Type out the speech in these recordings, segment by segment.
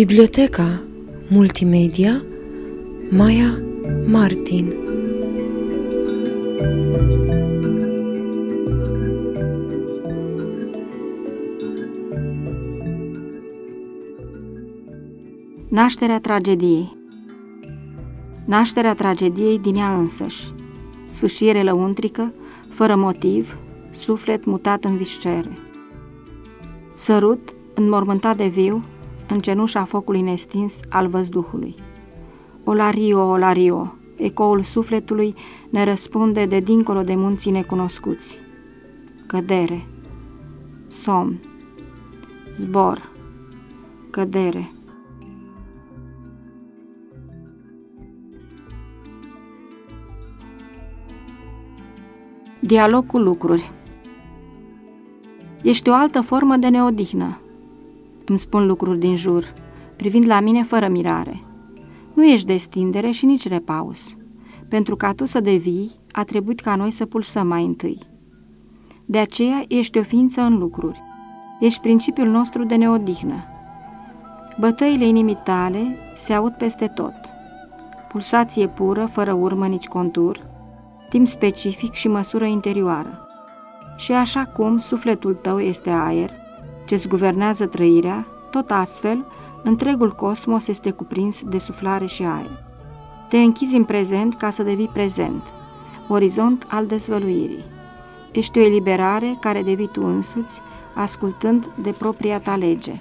Biblioteca Multimedia Maya Martin. Nașterea tragediei. Nașterea tragediei din ea însăși. Sfâșiere lăuntrică, fără motiv, suflet mutat în viscere. Sărut, înmormântat de viu, în cenușa focului nestins al văzduhului. Olario, Olario, ecoul sufletului ne răspunde de dincolo de munții necunoscuți. Cădere, somn, zbor, cădere. Dialog cu lucruri Ești o altă formă de neodihnă, îmi spun lucruri din jur, privind la mine fără mirare. Nu ești destindere și nici repaus. Pentru ca tu să devii, a trebuit ca noi să pulsăm mai întâi. De aceea ești o ființă în lucruri. Ești principiul nostru de neodihnă. Bătăile inimii tale se aud peste tot. Pulsație pură, fără urmă nici contur, timp specific și măsură interioară. Și așa cum sufletul tău este aer, ce-ți guvernează trăirea, tot astfel, întregul cosmos este cuprins de suflare și aer. Te închizi în prezent ca să devii prezent, orizont al dezvăluirii. Ești o eliberare care devii tu însuți, ascultând de propria ta lege.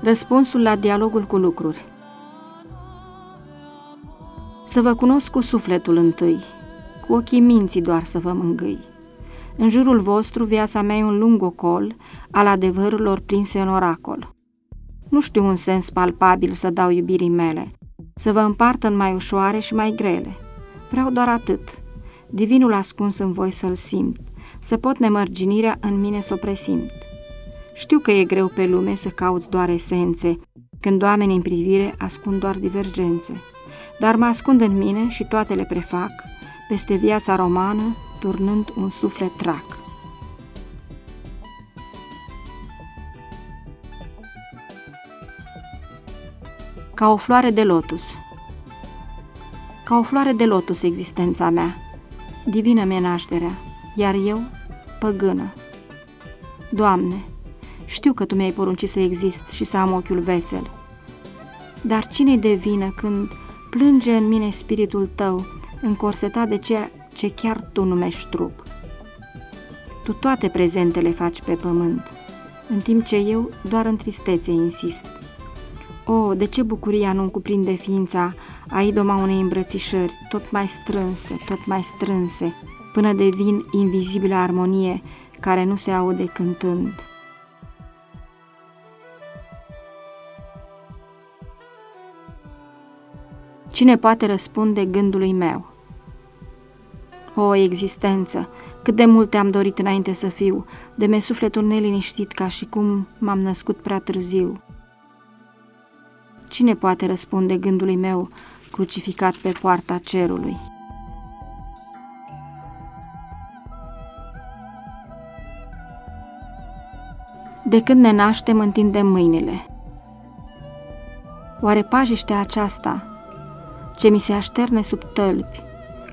Răspunsul la dialogul cu lucruri Să vă cunosc cu sufletul întâi, cu ochii minții doar să vă mângâi. În jurul vostru viața mea e un lung ocol al adevărurilor prinse în oracol. Nu știu un sens palpabil să dau iubirii mele, să vă împart în mai ușoare și mai grele. Vreau doar atât, divinul ascuns în voi să-l simt, să pot nemărginirea în mine să o presimt. Știu că e greu pe lume să cauți doar esențe, când oamenii în privire ascund doar divergențe. Dar mă ascund în mine și toate le prefac, peste viața romană, turnând un suflet trac. Ca o floare de lotus Ca o floare de lotus existența mea, divină mea nașterea, iar eu, păgână. Doamne, știu că Tu mi-ai poruncit să exist și să am ochiul vesel, dar cine-i de vină când plânge în mine spiritul Tău, încorsetat de ceea ce chiar tu numești trup. Tu toate prezentele faci pe pământ, în timp ce eu doar în tristețe insist. O, de ce bucuria nu-mi cuprinde ființa a idoma unei îmbrățișări tot mai strânse, tot mai strânse, până devin invizibilă armonie care nu se aude cântând. Cine poate răspunde gândului meu? O, existență, cât de mult te-am dorit înainte să fiu, de me sufletul neliniștit ca și cum m-am născut prea târziu. Cine poate răspunde gândului meu crucificat pe poarta cerului? De când ne naștem, întindem mâinile. Oare pajiștea aceasta, ce mi se așterne sub tălpi,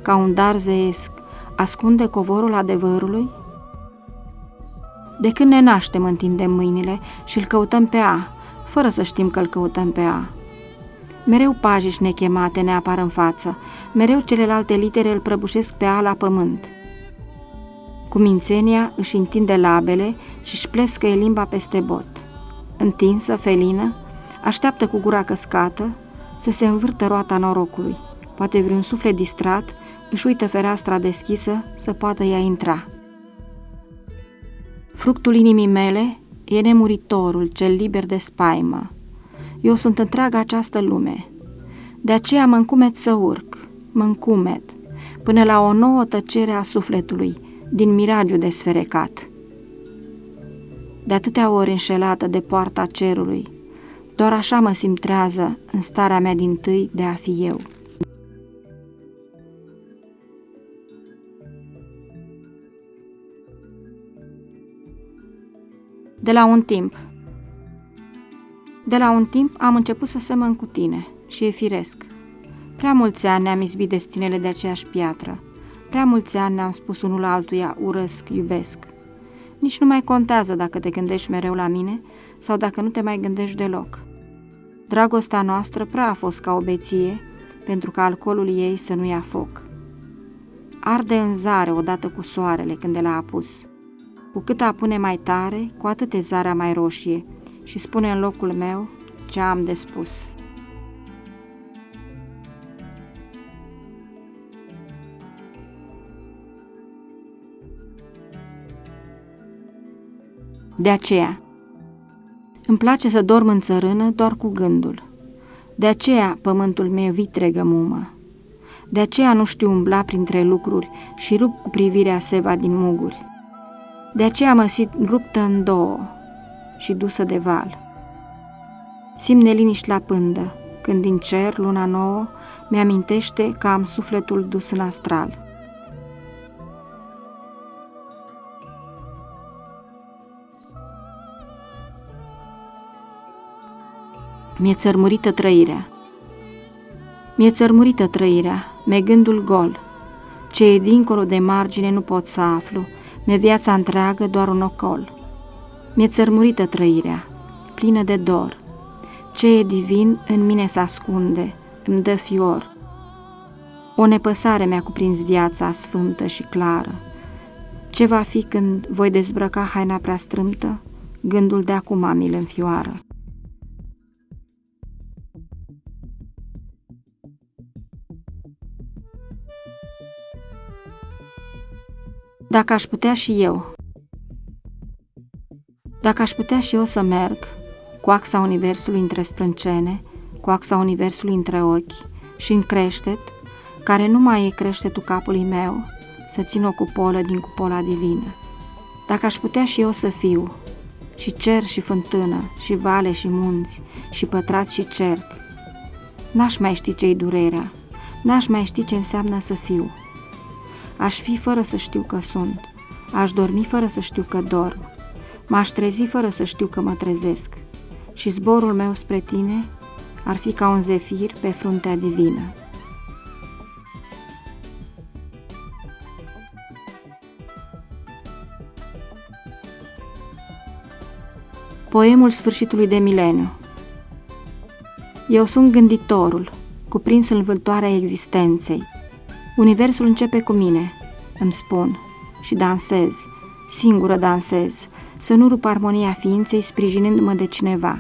ca un dar zeesc, ascunde covorul adevărului? De când ne naștem, întindem mâinile și îl căutăm pe A, fără să știm că îl căutăm pe A. Mereu pajiși nechemate ne apar în față, mereu celelalte litere îl prăbușesc pe A la pământ. Cu mințenia își întinde labele și își plescă limba peste bot. Întinsă, felină, așteaptă cu gura căscată să se învârtă roata norocului. Poate vreun suflet distrat își uită fereastra deschisă să poată ea intra. Fructul inimii mele e nemuritorul, cel liber de spaimă. Eu sunt întreaga această lume. De aceea mă încumet să urc, mă încumet, până la o nouă tăcere a sufletului, din miragiu desferecat. De atâtea ori înșelată de poarta cerului, doar așa mă simt trează în starea mea din tâi de a fi eu. De la un timp De la un timp am început să semăn cu tine și e firesc. Prea mulți ani ne-am izbit destinele de aceeași piatră. Prea mulți ani ne-am spus unul altuia urăsc, iubesc. Nici nu mai contează dacă te gândești mereu la mine sau dacă nu te mai gândești deloc. Dragostea noastră prea a fost ca o beție pentru ca alcoolul ei să nu ia foc. Arde în zare odată cu soarele când l-a apus. Cu cât apune mai tare, cu atât e zarea mai roșie și spune în locul meu ce am de spus. De aceea, îmi place să dorm în țărână doar cu gândul. De aceea pământul meu vitregă mumă. De aceea nu știu umbla printre lucruri și rup cu privirea seva din muguri. De aceea mă simt ruptă în două și dusă de val. Simt neliniști la pândă, când din cer, luna nouă, mi-amintește că am sufletul dus în astral. Mi-e țărmurită trăirea. Mi-e țărmurită trăirea, mi gândul gol. Ce e dincolo de margine nu pot să aflu, mi-e viața întreagă doar un ocol. Mi-e țărmurită trăirea, plină de dor. Ce e divin în mine se ascunde, îmi dă fior. O nepăsare mi-a cuprins viața sfântă și clară. Ce va fi când voi dezbrăca haina prea strâmtă? Gândul de acum mi-l înfioară. Dacă aș putea și eu, dacă aș putea și eu să merg cu axa Universului între sprâncene, cu axa Universului între ochi și în creștet, care nu mai e creștetul capului meu, să țin o cupolă din cupola divină. Dacă aș putea și eu să fiu, și cer și fântână, și vale și munți, și pătrat și cerc, n-aș mai ști ce-i durerea, n-aș mai ști ce înseamnă să fiu. Aș fi fără să știu că sunt. Aș dormi fără să știu că dorm. M-aș trezi fără să știu că mă trezesc. Și zborul meu spre tine ar fi ca un zefir pe fruntea divină. Poemul sfârșitului de mileniu Eu sunt gânditorul, cuprins în vâltoarea existenței, Universul începe cu mine, îmi spun, și dansez, singură dansez, să nu rup armonia ființei sprijinându-mă de cineva.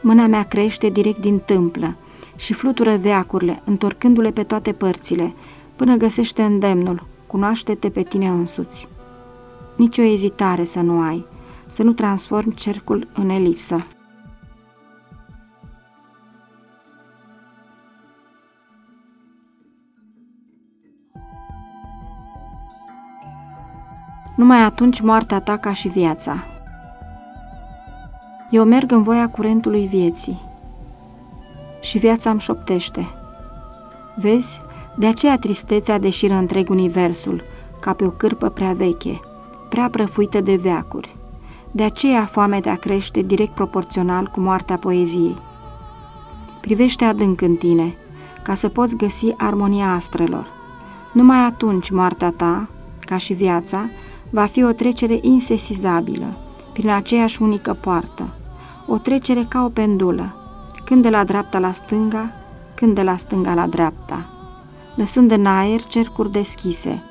Mâna mea crește direct din tâmplă și flutură veacurile, întorcându-le pe toate părțile, până găsește îndemnul, cunoaște-te pe tine însuți. Nici o ezitare să nu ai, să nu transformi cercul în elipsă. Numai atunci moartea ta ca și viața. Eu merg în voia curentului vieții și viața îmi șoptește. Vezi, de aceea tristețea deșiră întreg universul, ca pe o cârpă prea veche, prea prăfuită de veacuri. De aceea foamea crește direct proporțional cu moartea poeziei. Privește adânc în tine, ca să poți găsi armonia astrelor. Numai atunci moartea ta, ca și viața, va fi o trecere insesizabilă, prin aceeași unică poartă, o trecere ca o pendulă, când de la dreapta la stânga, când de la stânga la dreapta, lăsând în aer cercuri deschise,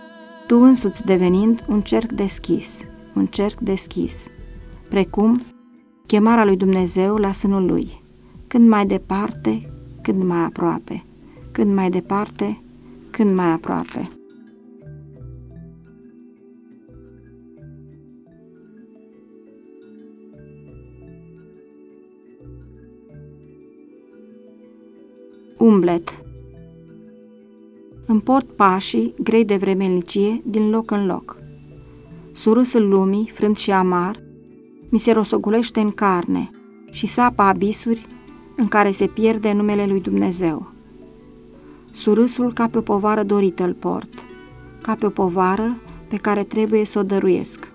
tu însuți devenind un cerc deschis, un cerc deschis, precum chemarea lui Dumnezeu la sânul lui, când mai departe, când mai aproape, când mai departe, când mai aproape. Umblet Împort pașii, grei de vremelnicie, din loc în loc. Surâsul lumii, frânt și amar, mi se rosogulește în carne și sapa abisuri în care se pierde numele lui Dumnezeu. Surâsul ca pe o povară dorită îl port, ca pe o povară pe care trebuie să o dăruiesc.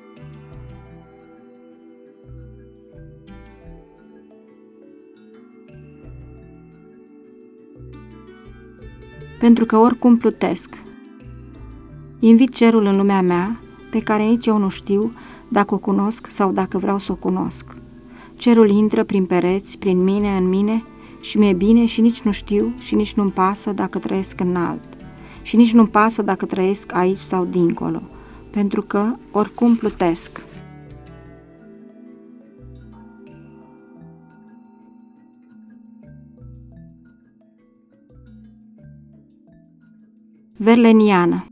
Pentru că oricum plutesc. Invit cerul în lumea mea, pe care nici eu nu știu dacă o cunosc sau dacă vreau să o cunosc. Cerul intră prin pereți, prin mine, în mine și mi-e bine și nici nu știu și nici nu-mi pasă dacă trăiesc înalt. Și nici nu-mi pasă dacă trăiesc aici sau dincolo, pentru că oricum plutesc. Verleniană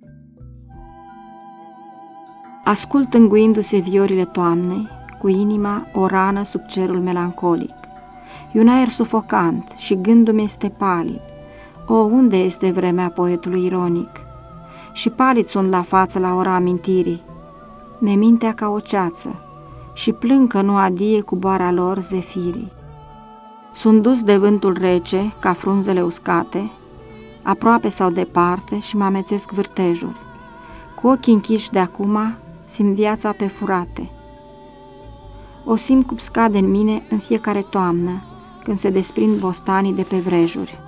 Ascult înguindu-se viorile toamnei, cu inima o rană sub cerul melancolic. E un aer sufocant și gândul mi este palid. O, unde este vremea poetului ironic? Și palid sunt la față la ora amintirii. Me mintea ca o ceață și plâng că nu adie cu boarea lor zefirii. Sunt dus de vântul rece, ca frunzele uscate, aproape sau departe și mă amețesc vârtejuri. Cu ochii închiși de acum, simt viața pe furate. O simt cum scade în mine în fiecare toamnă, când se desprind bostanii de pe vrejuri.